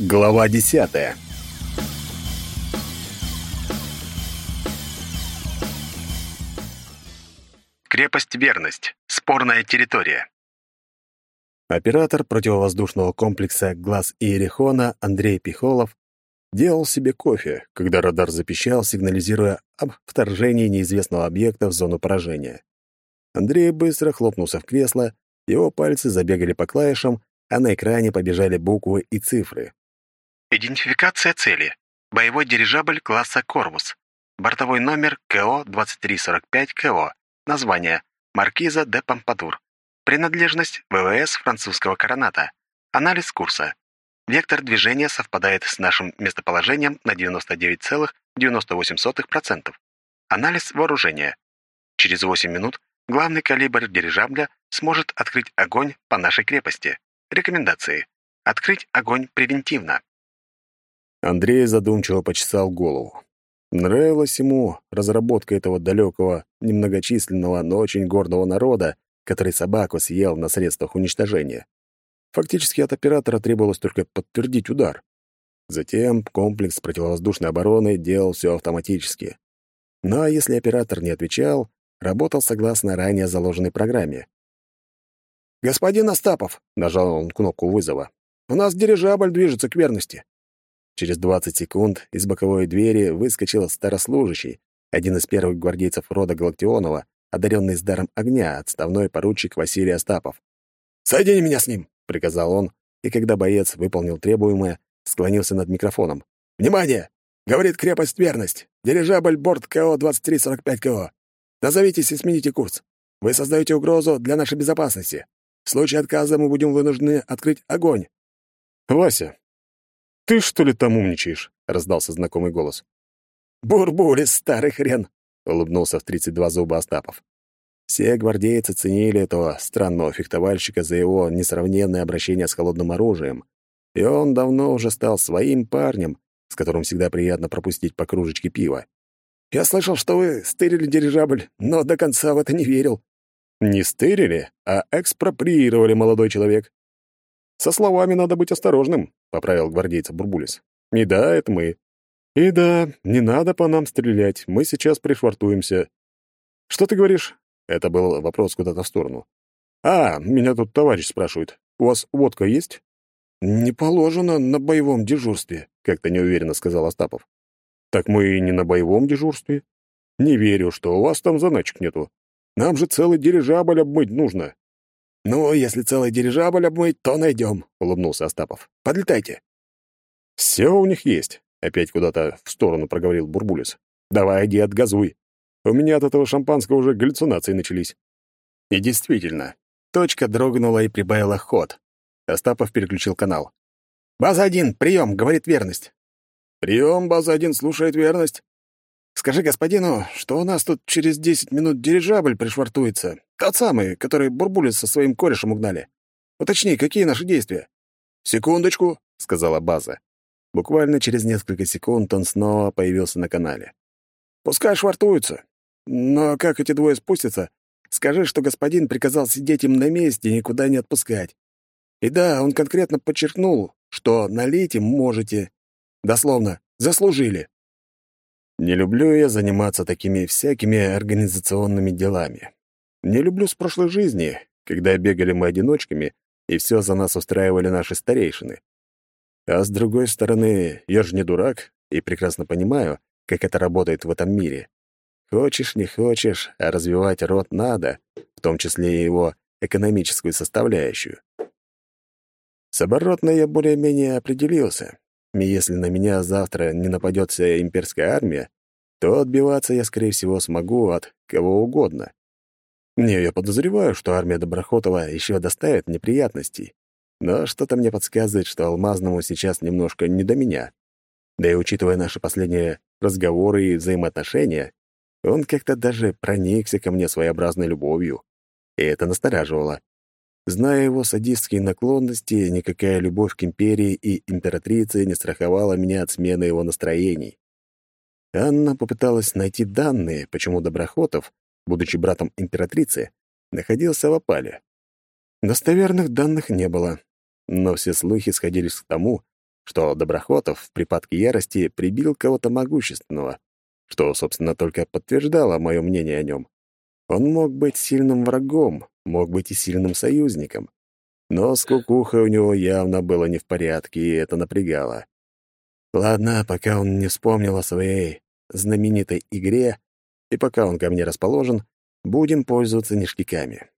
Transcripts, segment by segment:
Глава десятая. Крепость Верность. Спорная территория. Оператор противовоздушного комплекса «Глаз Иерихона» Андрей Пихолов делал себе кофе, когда радар запищал, сигнализируя об вторжении неизвестного объекта в зону поражения. Андрей быстро хлопнулся в кресло, его пальцы забегали по клавишам, а на экране побежали буквы и цифры. Идентификация цели. Боевой дирижабль класса «Корвус». Бортовой номер КО-2345КО. Название «Маркиза де Помпадур». Принадлежность ВВС французского короната. Анализ курса. Вектор движения совпадает с нашим местоположением на 99,98%. Анализ вооружения. Через 8 минут главный калибр дирижабля сможет открыть огонь по нашей крепости. Рекомендации. Открыть огонь превентивно. Андрей задумчиво почесал голову. Нравилась ему разработка этого далекого, немногочисленного, но очень гордого народа, который собаку съел на средствах уничтожения. Фактически от оператора требовалось только подтвердить удар. Затем комплекс противовоздушной обороны делал все автоматически. Ну а если оператор не отвечал, работал согласно ранее заложенной программе. «Господин Остапов», — нажал он кнопку вызова, — «у нас дирижабль движется к верности». Через 20 секунд из боковой двери выскочил старослужащий, один из первых гвардейцев рода Галактионова, одаренный с даром огня, отставной поручик Василий Остапов. «Соедини меня с ним!» — приказал он, и когда боец выполнил требуемое, склонился над микрофоном. «Внимание! Говорит крепость «Верность». Дирижабль борт КО-2345КО. Назовитесь и смените курс. Вы создаете угрозу для нашей безопасности. В случае отказа мы будем вынуждены открыть огонь». «Вася, «Ты, что ли, там умничаешь?» — раздался знакомый голос. «Бурбулис, старый хрен!» — улыбнулся в тридцать два зуба Остапов. Все гвардейцы ценили этого странного фехтовальщика за его несравненное обращение с холодным оружием, и он давно уже стал своим парнем, с которым всегда приятно пропустить по кружечке пива. «Я слышал, что вы стырили дирижабль, но до конца в это не верил». «Не стырили, а экспроприировали, молодой человек. Со словами надо быть осторожным», — поправил гвардейца Бурбулис. «И да, это мы. И да, не надо по нам стрелять, мы сейчас пришвартуемся». «Что ты говоришь?» — это был вопрос куда-то в сторону. «А, меня тут товарищ спрашивает. У вас водка есть?» «Не положено на боевом дежурстве», — как-то неуверенно сказал Остапов. «Так мы и не на боевом дежурстве. Не верю, что у вас там заначек нету. Нам же целый дирижабль обмыть нужно. «Ну, если целый дирижабль обмыть, то найдем», — улыбнулся Остапов. «Подлетайте». «Все у них есть», — опять куда-то в сторону проговорил Бурбулис. «Давай, иди, отгазуй. У меня от этого шампанского уже галлюцинации начались». И действительно, точка дрогнула и прибавила ход. Остапов переключил канал. «База один, прием, говорит верность». «Прием, база один, слушает верность». Скажи господину, что у нас тут через десять минут дирижабль пришвартуется. Тот самый, который Бурбулис со своим корешем угнали. Уточни, какие наши действия?» «Секундочку», — сказала база. Буквально через несколько секунд он снова появился на канале. «Пускай швартуются. Но как эти двое спустятся? Скажи, что господин приказал сидеть им на месте и никуда не отпускать. И да, он конкретно подчеркнул, что налить им можете. Дословно, заслужили. Не люблю я заниматься такими всякими организационными делами. Не люблю с прошлой жизни, когда бегали мы одиночками, и все за нас устраивали наши старейшины. А с другой стороны, я же не дурак и прекрасно понимаю, как это работает в этом мире. Хочешь, не хочешь, а развивать род надо, в том числе и его экономическую составляющую. С оборотной я более-менее определился, и если на меня завтра не нападет вся имперская армия, то отбиваться я, скорее всего, смогу от кого угодно. Не, я подозреваю, что армия Доброхотова еще доставит неприятностей, но что-то мне подсказывает, что Алмазному сейчас немножко не до меня. Да и учитывая наши последние разговоры и взаимоотношения, он как-то даже проникся ко мне своеобразной любовью. И это настораживало. Зная его садистские наклонности, никакая любовь к империи и императрице не страховала меня от смены его настроений. Анна попыталась найти данные, почему Доброхотов, будучи братом императрицы, находился в опале. Достоверных данных не было, но все слухи сходились к тому, что Доброхотов в припадке ярости прибил кого-то могущественного, что, собственно, только подтверждало мое мнение о нем. Он мог быть сильным врагом, мог быть и сильным союзником. Но с кукухой у него явно было не в порядке, и это напрягало. Ладно, пока он не вспомнил о своей знаменитой игре, и пока он ко мне расположен, будем пользоваться ништяками.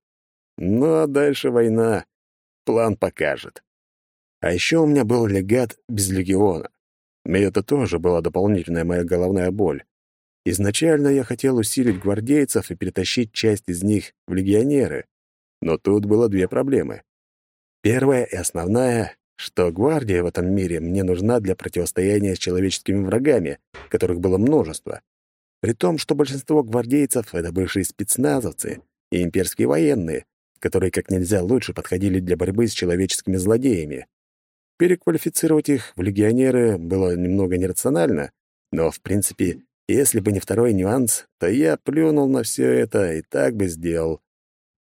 Ну а дальше война. План покажет. А еще у меня был легат без легиона. И это тоже была дополнительная моя головная боль. Изначально я хотел усилить гвардейцев и перетащить часть из них в легионеры. Но тут было две проблемы. Первая и основная, что гвардия в этом мире мне нужна для противостояния с человеческими врагами, которых было множество. При том, что большинство гвардейцев — это бывшие спецназовцы и имперские военные, которые как нельзя лучше подходили для борьбы с человеческими злодеями. Переквалифицировать их в легионеры было немного нерационально, но, в принципе, если бы не второй нюанс, то я плюнул на все это и так бы сделал.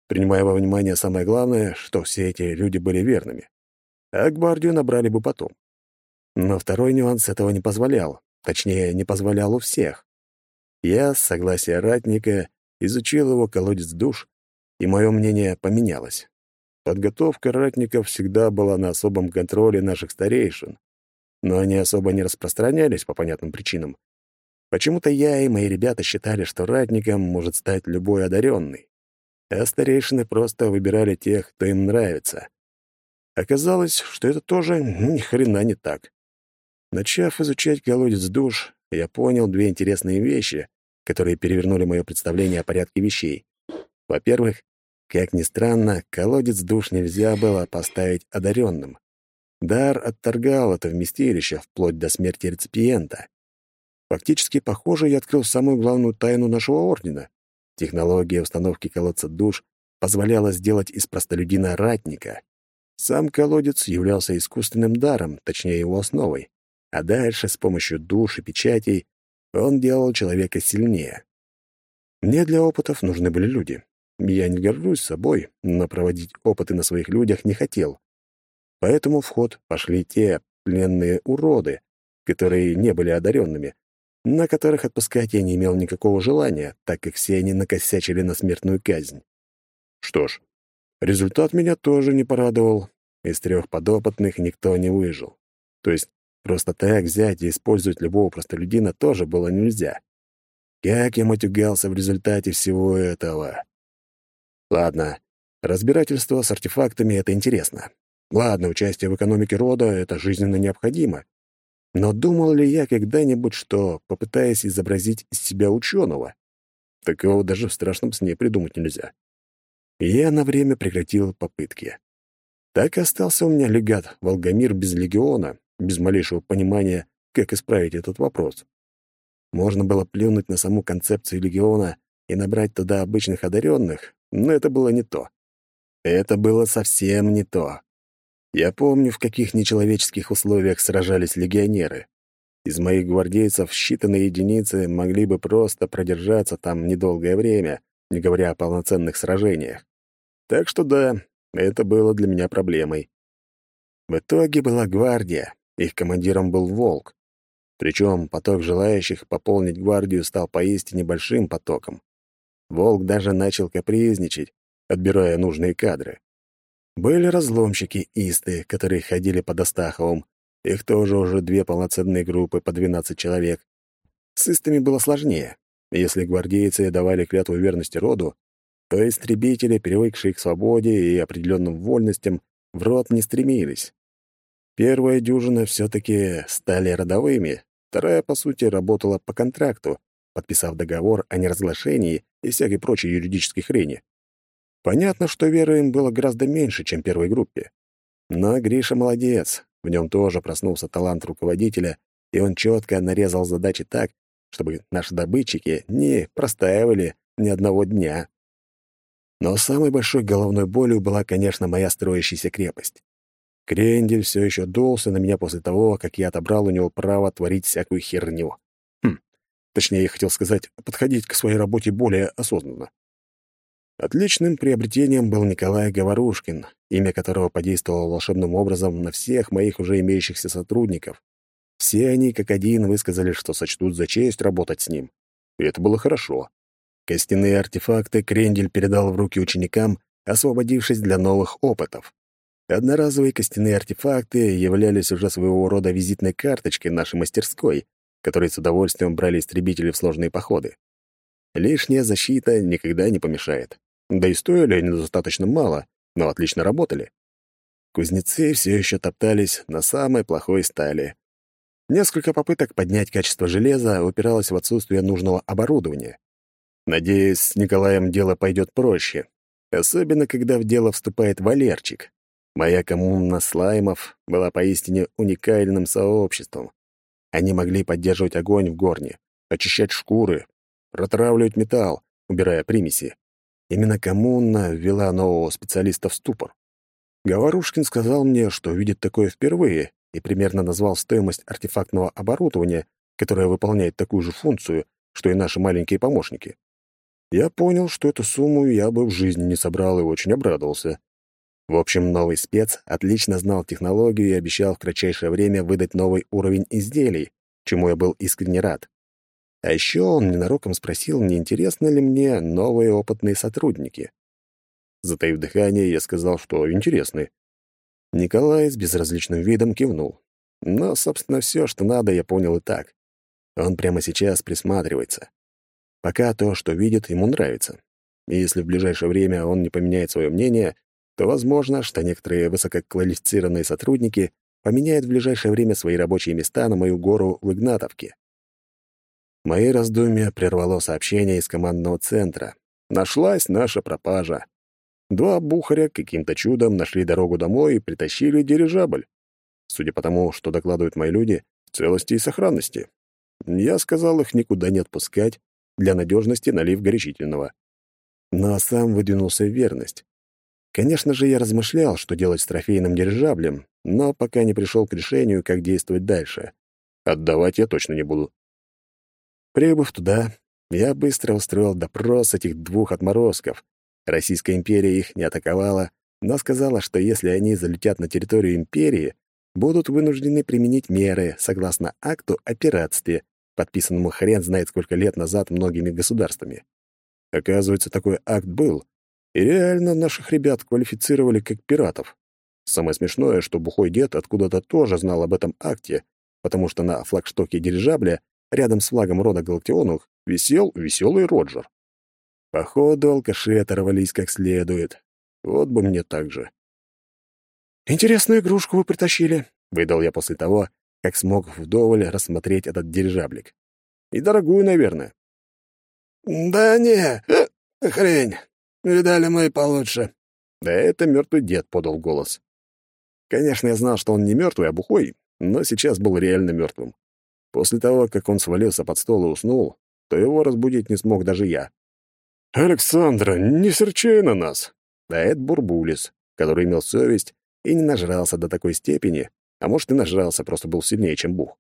Принимая во внимание самое главное, что все эти люди были верными. А гвардию набрали бы потом. Но второй нюанс этого не позволял. Точнее, не позволял у всех. Я, с согласия ратника, изучил его колодец душ, и мое мнение поменялось. Подготовка ратников всегда была на особом контроле наших старейшин, но они особо не распространялись по понятным причинам. Почему-то я и мои ребята считали, что ратником может стать любой одаренный, а старейшины просто выбирали тех, кто им нравится. Оказалось, что это тоже ни хрена не так. Начав изучать колодец душ, я понял две интересные вещи, которые перевернули мое представление о порядке вещей. Во-первых, как ни странно, колодец душ нельзя было поставить одаренным. Дар отторгал это вместилище вплоть до смерти реципиента. Фактически, похоже, я открыл самую главную тайну нашего ордена. Технология установки колодца душ позволяла сделать из простолюдина ратника. Сам колодец являлся искусственным даром, точнее его основой, а дальше с помощью душ и печатей он делал человека сильнее. Мне для опытов нужны были люди. Я не горжусь собой, но проводить опыты на своих людях не хотел. Поэтому в ход пошли те пленные уроды, которые не были одаренными, на которых отпускать я не имел никакого желания, так как все они накосячили на смертную казнь. Что ж, результат меня тоже не порадовал. Из трех подопытных никто не выжил. То есть просто так взять и использовать любого простолюдина тоже было нельзя. Как я матюгался в результате всего этого? Ладно, разбирательство с артефактами — это интересно. Ладно, участие в экономике рода — это жизненно необходимо. Но думал ли я когда-нибудь, что, попытаясь изобразить из себя ученого? Такого даже в страшном сне придумать нельзя. я на время прекратил попытки. Так и остался у меня легат Волгомир без легиона, без малейшего понимания, как исправить этот вопрос. Можно было плюнуть на саму концепцию легиона и набрать туда обычных одаренных, но это было не то. Это было совсем не то. Я помню, в каких нечеловеческих условиях сражались легионеры. Из моих гвардейцев считанные единицы могли бы просто продержаться там недолгое время, не говоря о полноценных сражениях. Так что да, это было для меня проблемой. В итоге была гвардия, их командиром был Волк. Причем поток желающих пополнить гвардию стал поистине большим потоком. Волк даже начал капризничать, отбирая нужные кадры. Были разломщики исты, которые ходили под Астаховым. Их тоже уже две полноценные группы по 12 человек. С истами было сложнее. Если гвардейцы давали клятву верности роду, то истребители, привыкшие к свободе и определенным вольностям, в рот не стремились. Первая дюжина все-таки стали родовыми, вторая, по сути, работала по контракту, подписав договор о неразглашении и всякой прочей юридической хрени. Понятно, что веры им было гораздо меньше, чем первой группе. Но Гриша молодец, в нем тоже проснулся талант руководителя, и он четко нарезал задачи так, чтобы наши добытчики не простаивали ни одного дня. Но самой большой головной болью была, конечно, моя строящаяся крепость. Крендель все еще дулся на меня после того, как я отобрал у него право творить всякую херню. Точнее, я хотел сказать, подходить к своей работе более осознанно. Отличным приобретением был Николай Говорушкин, имя которого подействовало волшебным образом на всех моих уже имеющихся сотрудников. Все они как один высказали, что сочтут за честь работать с ним. И это было хорошо. Костяные артефакты Крендель передал в руки ученикам, освободившись для новых опытов. Одноразовые костяные артефакты являлись уже своего рода визитной карточкой нашей мастерской, которой с удовольствием брали истребители в сложные походы. Лишняя защита никогда не помешает. Да и стоили они достаточно мало, но отлично работали. Кузнецы все еще топтались на самой плохой стали. Несколько попыток поднять качество железа упиралось в отсутствие нужного оборудования. Надеюсь, с Николаем дело пойдет проще, особенно когда в дело вступает Валерчик. Моя коммуна слаймов была поистине уникальным сообществом. Они могли поддерживать огонь в горне, очищать шкуры, протравливать металл, убирая примеси. Именно коммуна ввела нового специалиста в ступор. Говорушкин сказал мне, что видит такое впервые, и примерно назвал стоимость артефактного оборудования, которое выполняет такую же функцию, что и наши маленькие помощники. Я понял, что эту сумму я бы в жизни не собрал и очень обрадовался. В общем, новый спец отлично знал технологию и обещал в кратчайшее время выдать новый уровень изделий, чему я был искренне рад. А еще он ненароком спросил, не интересны ли мне новые опытные сотрудники. Затаив дыхание, я сказал, что интересны. Николай с безразличным видом кивнул. Но, собственно, все, что надо, я понял и так. Он прямо сейчас присматривается. Пока то, что видит, ему нравится. И если в ближайшее время он не поменяет свое мнение, то возможно, что некоторые высококвалифицированные сотрудники поменяют в ближайшее время свои рабочие места на мою гору в Игнатовке. Мои раздумья прервало сообщение из командного центра. Нашлась наша пропажа. Два бухаря каким-то чудом нашли дорогу домой и притащили дирижабль. Судя по тому, что докладывают мои люди, в целости и сохранности. Я сказал их никуда не отпускать, для надежности налив горячительного. Но сам выдвинулся в верность. Конечно же, я размышлял, что делать с трофейным дирижаблем, но пока не пришел к решению, как действовать дальше. Отдавать я точно не буду. Прибыв туда, я быстро устроил допрос этих двух отморозков. Российская империя их не атаковала, но сказала, что если они залетят на территорию империи, будут вынуждены применить меры согласно акту о пиратстве, подписанному хрен знает сколько лет назад многими государствами. Оказывается, такой акт был, и реально наших ребят квалифицировали как пиратов. Самое смешное, что бухой дед откуда-то тоже знал об этом акте, потому что на флагштоке дирижабля Рядом с флагом рода Галактионовых висел веселый Роджер. Походу, алкаши оторвались как следует. Вот бы мне так же. «Интересную игрушку вы притащили», — выдал я после того, как смог вдоволь рассмотреть этот дирижаблик. «И дорогую, наверное». «Да не, э, хрень. Видали мы и получше». Да это мертвый дед подал голос. Конечно, я знал, что он не мертвый, а бухой, но сейчас был реально мертвым. После того, как он свалился под стол и уснул, то его разбудить не смог даже я. «Александра, не серчай на нас!» А это Бурбулис, который имел совесть и не нажрался до такой степени, а может, и нажрался, просто был сильнее, чем Бух.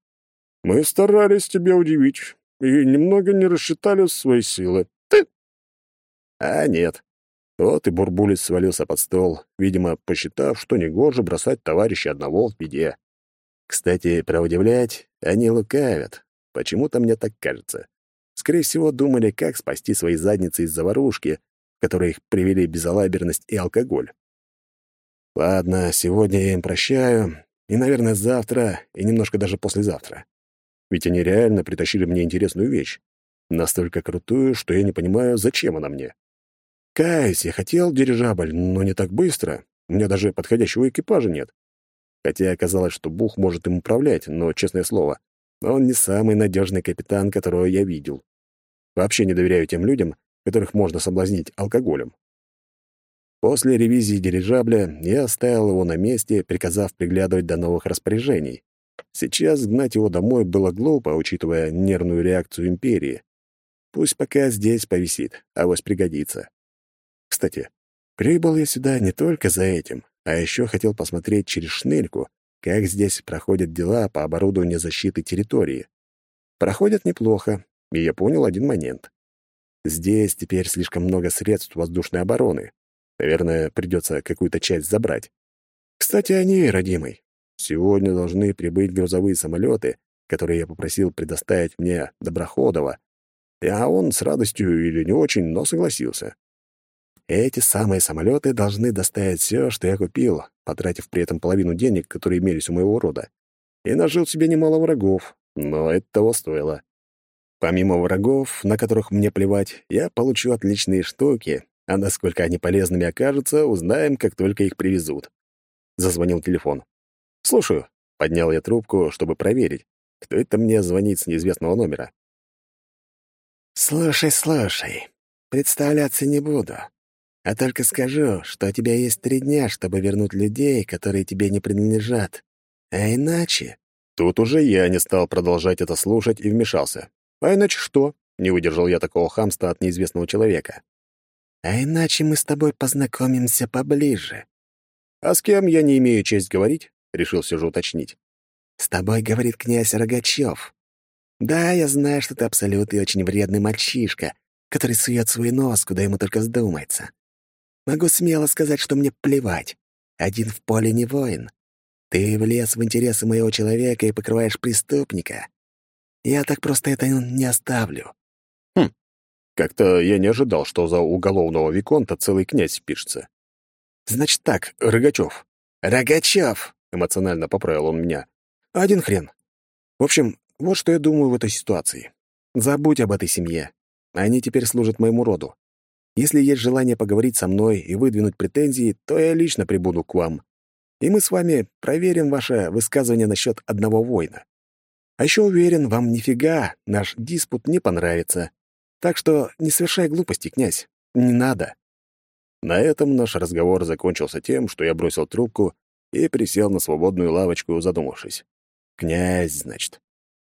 «Мы старались тебя удивить и немного не рассчитали свои силы. Ты...» А нет. Вот и Бурбулис свалился под стол, видимо, посчитав, что негоже бросать товарища одного в беде. Кстати, про удивлять они лукавят. Почему-то мне так кажется. Скорее всего, думали, как спасти свои задницы из заварушки, в которой их привели безалаберность и алкоголь. Ладно, сегодня я им прощаю, и, наверное, завтра, и немножко даже послезавтра. Ведь они реально притащили мне интересную вещь. Настолько крутую, что я не понимаю, зачем она мне. Каюсь, я хотел дирижабль, но не так быстро. У меня даже подходящего экипажа нет. Хотя оказалось, что Бух может им управлять, но, честное слово, он не самый надежный капитан, которого я видел. Вообще не доверяю тем людям, которых можно соблазнить алкоголем. После ревизии дирижабля я оставил его на месте, приказав приглядывать до новых распоряжений. Сейчас гнать его домой было глупо, учитывая нервную реакцию Империи. Пусть пока здесь повисит, а вось пригодится. Кстати, прибыл я сюда не только за этим. А еще хотел посмотреть через шнырьку, как здесь проходят дела по оборудованию защиты территории. Проходят неплохо, и я понял один момент. Здесь теперь слишком много средств воздушной обороны. Наверное, придется какую-то часть забрать. Кстати, о ней, родимой. Сегодня должны прибыть грузовые самолеты, которые я попросил предоставить мне Доброходова, а он с радостью или не очень, но согласился. Эти самые самолеты должны доставить все, что я купил, потратив при этом половину денег, которые имелись у моего рода. И нажил себе немало врагов, но это того стоило. Помимо врагов, на которых мне плевать, я получу отличные штуки, а насколько они полезными окажутся, узнаем, как только их привезут. Зазвонил телефон. «Слушаю», — поднял я трубку, чтобы проверить, кто это мне звонит с неизвестного номера. «Слушай, слушай, представляться не буду. А только скажу, что у тебя есть три дня, чтобы вернуть людей, которые тебе не принадлежат. А иначе...» Тут уже я не стал продолжать это слушать и вмешался. «А иначе что?» — не выдержал я такого хамства от неизвестного человека. «А иначе мы с тобой познакомимся поближе». «А с кем я не имею честь говорить?» — решил все же уточнить. «С тобой говорит князь Рогачев. Да, я знаю, что ты абсолютно и очень вредный мальчишка, который сует свой нос, куда ему только вздумается. Могу смело сказать, что мне плевать. Один в поле не воин. Ты влез в интересы моего человека и покрываешь преступника. Я так просто это не оставлю. Хм, как-то я не ожидал, что за уголовного виконта целый князь пишется. Значит так, Рогачев. Рогачев! Эмоционально поправил он меня. Один хрен. В общем, вот что я думаю в этой ситуации. Забудь об этой семье. Они теперь служат моему роду. Если есть желание поговорить со мной и выдвинуть претензии, то я лично прибуду к вам. И мы с вами проверим ваше высказывание насчет одного воина. А еще уверен, вам нифига наш диспут не понравится. Так что не совершай глупости, князь. Не надо. На этом наш разговор закончился тем, что я бросил трубку и присел на свободную лавочку, задумавшись. Князь, значит.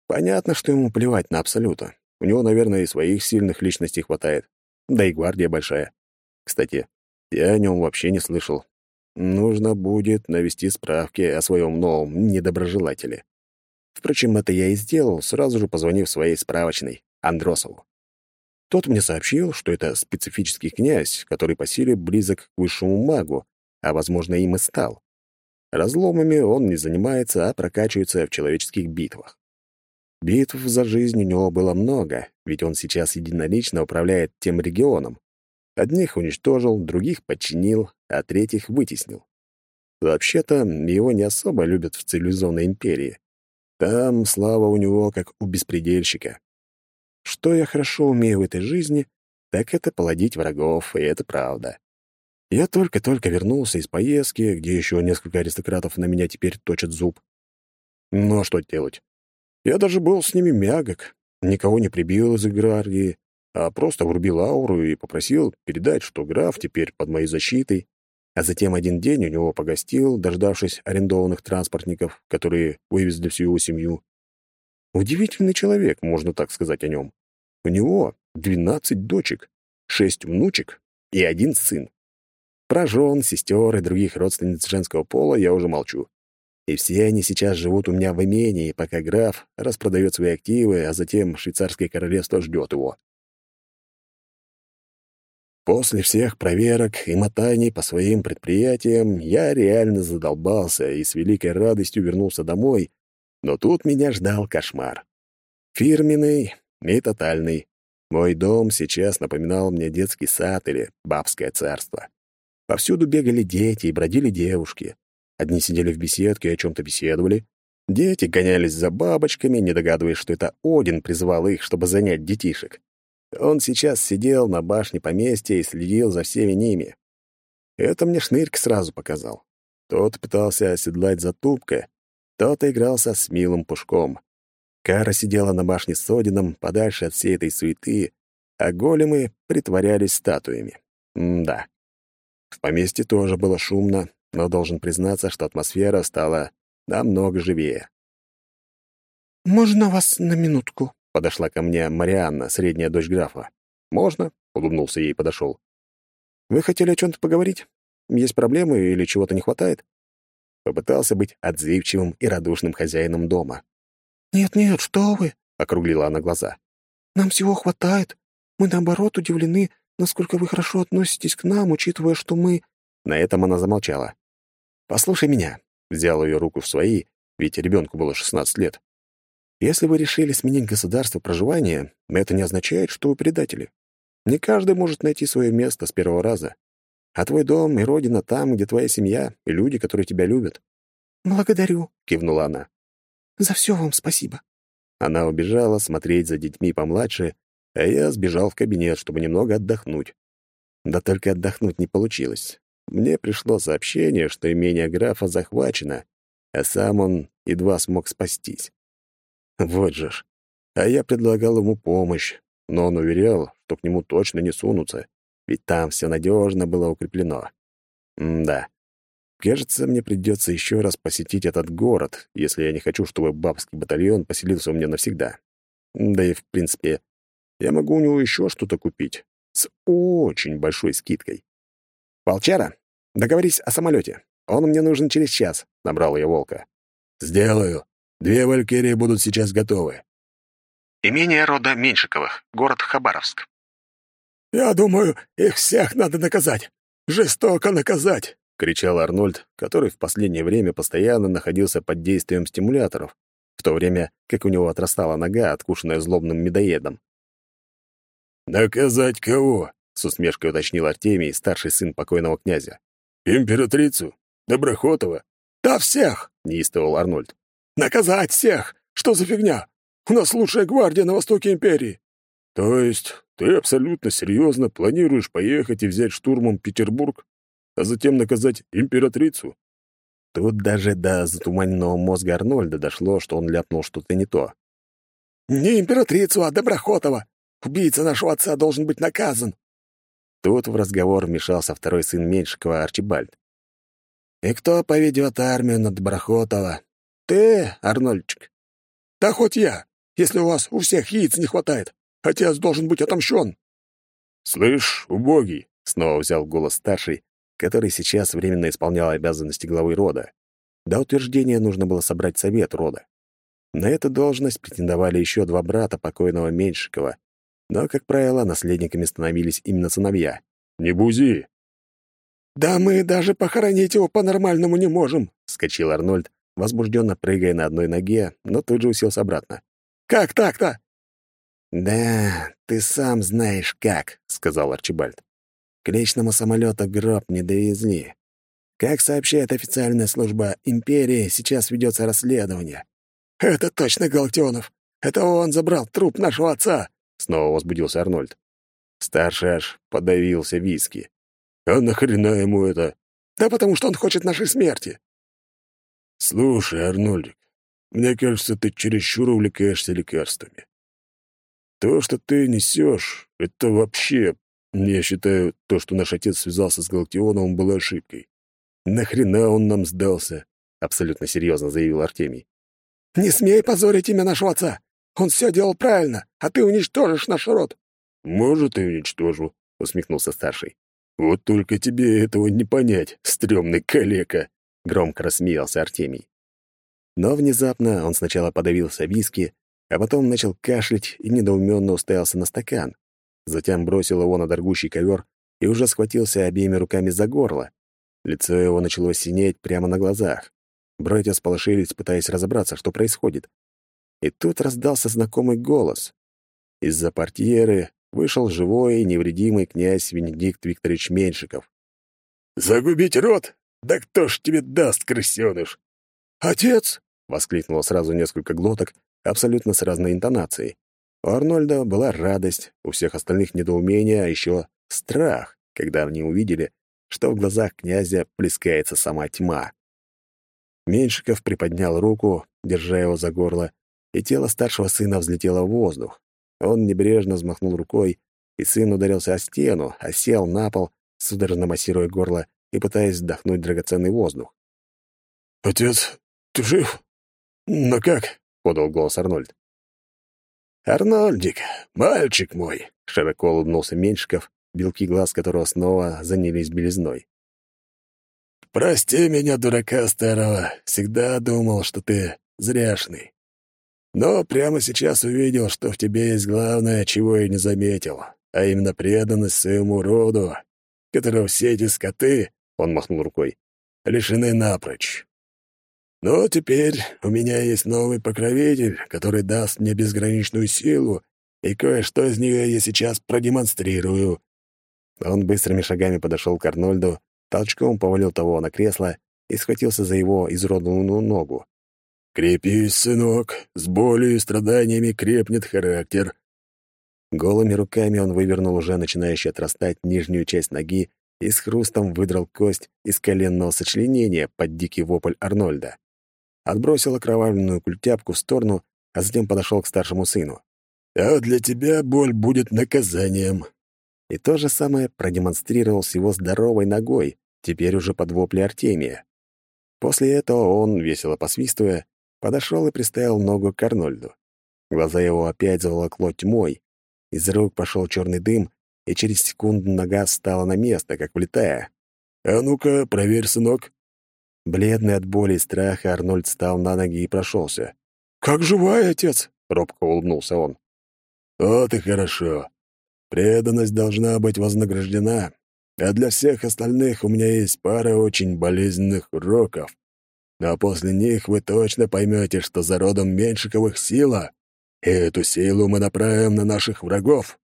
Понятно, что ему плевать на абсолюта. У него, наверное, и своих сильных личностей хватает. Да и гвардия большая. Кстати, я о нем вообще не слышал. Нужно будет навести справки о своем новом недоброжелателе. Впрочем, это я и сделал, сразу же позвонив своей справочной, Андросову. Тот мне сообщил, что это специфический князь, который по силе близок к высшему магу, а, возможно, им и стал. Разломами он не занимается, а прокачивается в человеческих битвах. Битв за жизнь у него было много, ведь он сейчас единолично управляет тем регионом. Одних уничтожил, других подчинил, а третьих вытеснил. Вообще-то, его не особо любят в цивилизованной империи. Там слава у него как у беспредельщика. Что я хорошо умею в этой жизни, так это плодить врагов, и это правда. Я только-только вернулся из поездки, где еще несколько аристократов на меня теперь точат зуб. Но что делать? Я даже был с ними мягок, никого не прибил из гвардии, а просто врубил ауру и попросил передать, что граф теперь под моей защитой, а затем один день у него погостил, дождавшись арендованных транспортников, которые вывезли всю его семью. Удивительный человек, можно так сказать о нем. У него двенадцать дочек, шесть внучек и один сын. Про жен, сестер и других родственниц женского пола я уже молчу. И все они сейчас живут у меня в имении, пока граф распродает свои активы, а затем швейцарское королевство ждет его. После всех проверок и мотаний по своим предприятиям я реально задолбался и с великой радостью вернулся домой, но тут меня ждал кошмар. Фирменный и тотальный. Мой дом сейчас напоминал мне детский сад или бабское царство. Повсюду бегали дети и бродили девушки. Одни сидели в беседке и о чем-то беседовали. Дети гонялись за бабочками, не догадываясь, что это Один призвал их, чтобы занять детишек. Он сейчас сидел на башне поместья и следил за всеми ними. Это мне Шнырьк сразу показал. Тот пытался оседлать затупка, тот игрался с милым пушком. Кара сидела на башне с Одином, подальше от всей этой суеты, а големы притворялись статуями. М да. В поместье тоже было шумно, но должен признаться, что атмосфера стала намного живее. «Можно вас на минутку?» — подошла ко мне Марианна, средняя дочь графа. «Можно?» — улыбнулся ей и подошел. «Вы хотели о чем-то поговорить? Есть проблемы или чего-то не хватает?» Попытался быть отзывчивым и радушным хозяином дома. «Нет-нет, что вы!» — округлила она глаза. «Нам всего хватает. Мы, наоборот, удивлены, насколько вы хорошо относитесь к нам, учитывая, что мы...» На этом она замолчала. «Послушай меня», — взял ее руку в свои, ведь ребенку было 16 лет. «Если вы решили сменить государство проживания, это не означает, что вы предатели. Не каждый может найти свое место с первого раза. А твой дом и родина там, где твоя семья и люди, которые тебя любят». «Благодарю», — кивнула она. «За все вам спасибо». Она убежала смотреть за детьми помладше, а я сбежал в кабинет, чтобы немного отдохнуть. Да только отдохнуть не получилось. Мне пришло сообщение, что имение графа захвачено, а сам он едва смог спастись. Вот же ж. А я предлагал ему помощь, но он уверял, что к нему точно не сунутся, ведь там все надежно было укреплено. М да. Кажется, мне придется еще раз посетить этот город, если я не хочу, чтобы бабский батальон поселился у меня навсегда. Да и, в принципе, я могу у него еще что-то купить. С очень большой скидкой. «Волчара, договорись о самолете. Он мне нужен через час», — набрал я волка. «Сделаю. Две валькирии будут сейчас готовы». Имение рода Меньшиковых, город Хабаровск. «Я думаю, их всех надо наказать. Жестоко наказать», — кричал Арнольд, который в последнее время постоянно находился под действием стимуляторов, в то время как у него отрастала нога, откушенная злобным медоедом. «Наказать кого?» — с усмешкой уточнил Артемий, старший сын покойного князя. «Императрицу? Доброхотова?» «Да всех!» — неистовал Арнольд. «Наказать всех! Что за фигня? У нас лучшая гвардия на востоке империи!» «То есть ты абсолютно серьезно планируешь поехать и взять штурмом Петербург, а затем наказать императрицу?» Тут даже до затуманенного мозга Арнольда дошло, что он ляпнул что-то не то. «Не императрицу, а Доброхотова! Убийца нашего отца должен быть наказан!» Тут в разговор вмешался второй сын Меньшикова, Арчибальд. «И кто поведет армию на Доброхотова? Ты, Арнольдчик?» «Да хоть я, если у вас у всех яиц не хватает. Отец должен быть отомщен». «Слышь, убогий!» — снова взял голос старший, который сейчас временно исполнял обязанности главы рода. До утверждения нужно было собрать совет рода. На эту должность претендовали еще два брата покойного Меньшикова, но, как правило, наследниками становились именно сыновья. «Не бузи!» «Да мы даже похоронить его по-нормальному не можем!» — вскочил Арнольд, возбужденно прыгая на одной ноге, но тут же уселся обратно. «Как так-то?» «Да, ты сам знаешь как», — сказал Арчибальд. «К личному самолету гроб не довезли. Как сообщает официальная служба империи, сейчас ведется расследование». «Это точно Галактионов! Это он забрал труп нашего отца!» Снова возбудился Арнольд. Старший аж подавился виски. «А нахрена ему это?» «Да потому что он хочет нашей смерти». «Слушай, Арнольдик, мне кажется, ты чересчур увлекаешься лекарствами. То, что ты несешь, это вообще, я считаю, то, что наш отец связался с Галактионовым, было ошибкой. Нахрена он нам сдался?» Абсолютно серьезно заявил Артемий. «Не смей позорить имя нашего отца! Он все делал правильно, а ты уничтожишь наш род». «Может, и уничтожу», — усмехнулся старший. «Вот только тебе этого не понять, стрёмный калека», — громко рассмеялся Артемий. Но внезапно он сначала подавился виски, а потом начал кашлять и недоуменно уставился на стакан. Затем бросил его на дорогущий ковер и уже схватился обеими руками за горло. Лицо его начало синеть прямо на глазах. Братья сполошились, пытаясь разобраться, что происходит. И тут раздался знакомый голос. Из-за портьеры вышел живой и невредимый князь Венедикт Викторович Меньшиков. «Загубить рот? Да кто ж тебе даст, крысёныш?» «Отец!» — воскликнуло сразу несколько глоток, абсолютно с разной интонацией. У Арнольда была радость, у всех остальных недоумение, а еще страх, когда они увидели, что в глазах князя плескается сама тьма. Меньшиков приподнял руку, держа его за горло, и тело старшего сына взлетело в воздух. Он небрежно взмахнул рукой, и сын ударился о стену, а сел на пол, судорожно массируя горло и пытаясь вдохнуть драгоценный воздух. «Отец, ты жив? Но как?» — подал голос Арнольд. «Арнольдик, мальчик мой!» — широко улыбнулся Меньшиков, белки глаз которого снова занялись белизной. «Прости меня, дурака старого, всегда думал, что ты зряшный. Но прямо сейчас увидел, что в тебе есть главное, чего я не заметил. а именно преданность своему роду, которого все эти скоты, — он махнул рукой, — лишены напрочь. Но теперь у меня есть новый покровитель, который даст мне безграничную силу, и кое-что из нее я сейчас продемонстрирую». Он быстрыми шагами подошел к Арнольду, толчком повалил того на кресло и схватился за его изродованную ногу. «Крепись, сынок, с болью и страданиями крепнет характер». Голыми руками он вывернул уже начинающий отрастать нижнюю часть ноги и с хрустом выдрал кость из коленного сочленения под дикий вопль Арнольда. Отбросил окровавленную культяпку в сторону, а затем подошел к старшему сыну. «А для тебя боль будет наказанием». И то же самое продемонстрировал с его здоровой ногой, теперь уже под вопли Артемия. После этого он, весело посвистывая, подошел и приставил ногу к Арнольду. Глаза его опять заволокло тьмой, из рук пошел черный дым, и через секунду нога встала на место, как влетая. «А ну-ка, проверь, сынок». Бледный от боли и страха, Арнольд встал на ноги и прошелся. «Как живая, отец!» — робко улыбнулся он. «Вот и хорошо. Преданность должна быть вознаграждена, а для всех остальных у меня есть пара очень болезненных уроков. Но после них вы точно поймете, что за родом Меньшиковых сила, и эту силу мы направим на наших врагов.